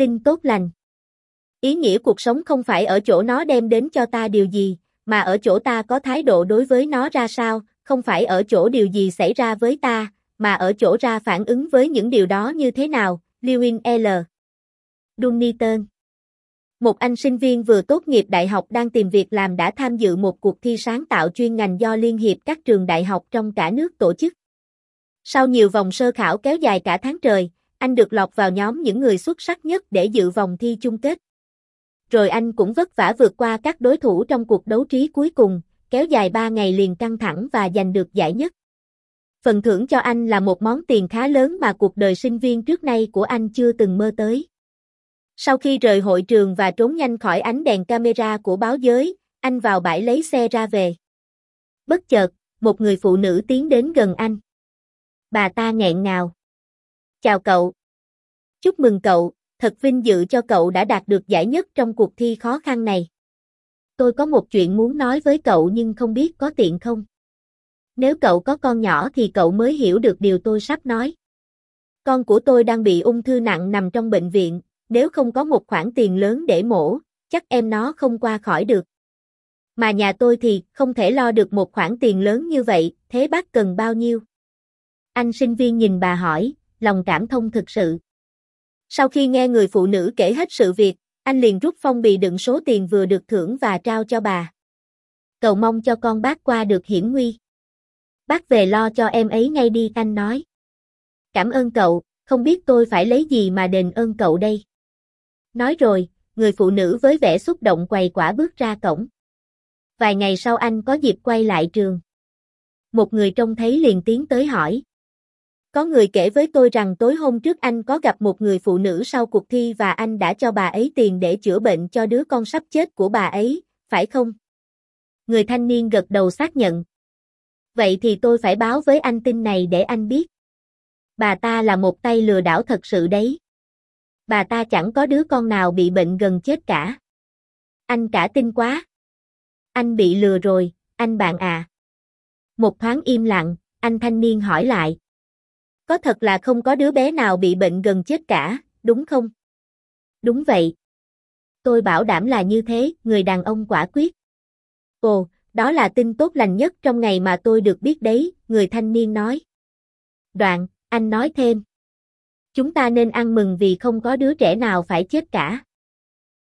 Tin tốt lành. Ý nghĩa cuộc sống không phải ở chỗ nó đem đến cho ta điều gì, mà ở chỗ ta có thái độ đối với nó ra sao, không phải ở chỗ điều gì xảy ra với ta, mà ở chỗ ra phản ứng với những điều đó như thế nào. Lewin L. Dunnington Một anh sinh viên vừa tốt nghiệp đại học đang tìm việc làm đã tham dự một cuộc thi sáng tạo chuyên ngành do Liên hiệp các trường đại học trong cả nước tổ chức. Sau nhiều vòng sơ khảo kéo dài cả tháng trời, anh được lọt vào nhóm những người xuất sắc nhất để dự vòng thi chung kết. Rồi anh cũng vất vả vượt qua các đối thủ trong cuộc đấu trí cuối cùng, kéo dài 3 ngày liền căng thẳng và giành được giải nhất. Phần thưởng cho anh là một món tiền khá lớn mà cuộc đời sinh viên trước nay của anh chưa từng mơ tới. Sau khi rời hội trường và trốn nhanh khỏi ánh đèn camera của báo giới, anh vào bãi lấy xe ra về. Bất chợt, một người phụ nữ tiến đến gần anh. Bà ta nghẹn ngào. Chào cậu. Chúc mừng cậu, thật vinh dự cho cậu đã đạt được giải nhất trong cuộc thi khó khăn này. Tôi có một chuyện muốn nói với cậu nhưng không biết có tiện không? Nếu cậu có con nhỏ thì cậu mới hiểu được điều tôi sắp nói. Con của tôi đang bị ung thư nặng nằm trong bệnh viện, nếu không có một khoản tiền lớn để mổ, chắc em nó không qua khỏi được. Mà nhà tôi thì không thể lo được một khoản tiền lớn như vậy, thế bác cần bao nhiêu? Anh sinh viên nhìn bà hỏi, lòng cảm thông thực sự. Sau khi nghe người phụ nữ kể hết sự việc, anh liền rút phong bì đựng số tiền vừa được thưởng và trao cho bà. Cầu mong cho con bác qua được hiểm nguy. Bác về lo cho em ấy ngay đi anh nói. Cảm ơn cậu, không biết tôi phải lấy gì mà đền ơn cậu đây. Nói rồi, người phụ nữ với vẻ xúc động quầy quả bước ra cổng. Vài ngày sau anh có dịp quay lại trường. Một người trông thấy liền tiến tới hỏi. Có người kể với tôi rằng tối hôm trước anh có gặp một người phụ nữ sau cuộc thi và anh đã cho bà ấy tiền để chữa bệnh cho đứa con sắp chết của bà ấy, phải không? Người thanh niên gật đầu xác nhận. Vậy thì tôi phải báo với anh tin này để anh biết. Bà ta là một tay lừa đảo thật sự đấy. Bà ta chẳng có đứa con nào bị bệnh gần chết cả. Anh cả tin quá. Anh bị lừa rồi, anh bạn à. Một thoáng im lặng, anh thanh niên hỏi lại. Có thật là không có đứa bé nào bị bệnh gần chết cả, đúng không? Đúng vậy. Tôi bảo đảm là như thế, người đàn ông quả quyết. Ồ, đó là tin tốt lành nhất trong ngày mà tôi được biết đấy, người thanh niên nói. Đoạn, anh nói thêm. Chúng ta nên ăn mừng vì không có đứa trẻ nào phải chết cả.